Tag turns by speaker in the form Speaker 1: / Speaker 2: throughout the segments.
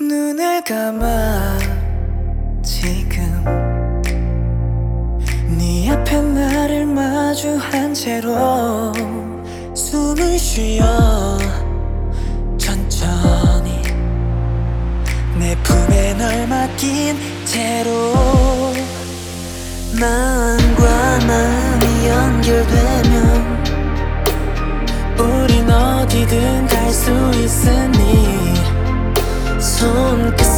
Speaker 1: 눈을 감아 지금 네 앞에 나를 마주한 채로 숨을 쉬어 천천히 내 품에 널 맡긴 채로 마음과 마음이 연결되면 우린 어디든 갈 수 있으니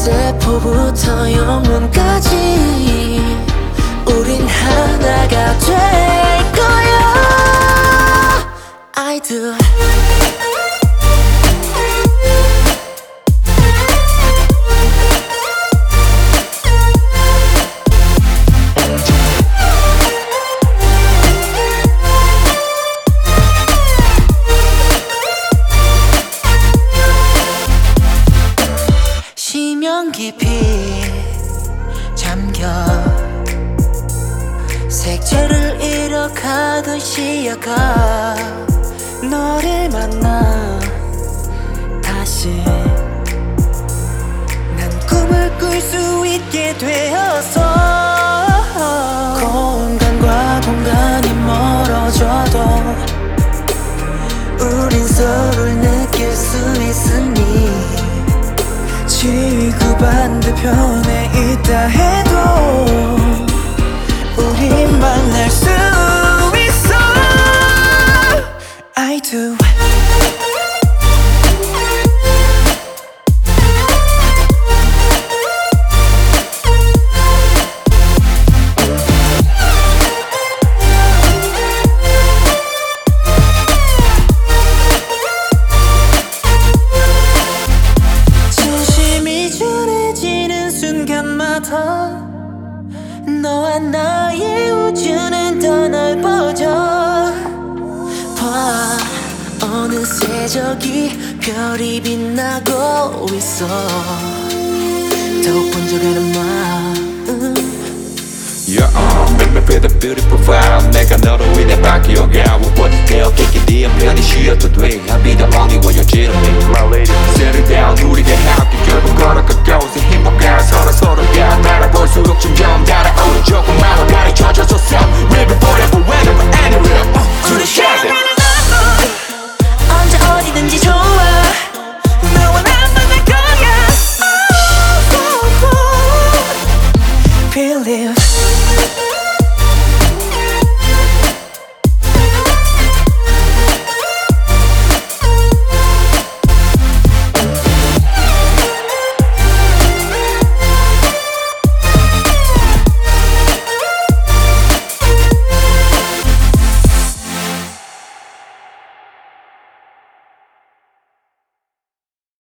Speaker 1: 손끝의 포부터 영혼까지 우린 하나가 될 거야. I do 심연 깊이 잠겨 색채를 잃어가던 시야가 너를 만나 다시 난 꿈을 꿀 수 있게 되었어 반대편에 있다 해도 우린 만날 수 순간마다 너와 나의 우주는 더 넓어져 봐 어느새 저기 별이 빛나고 있어 더욱 번져가는 마음
Speaker 2: Your arm make me feel the beautiful vibe 내가 너로 인해 바뀌어가 What the hell 깨끗이 네 편히 쉬어도 돼 I'll be the only one you're chilling with My lady Settle down 우리가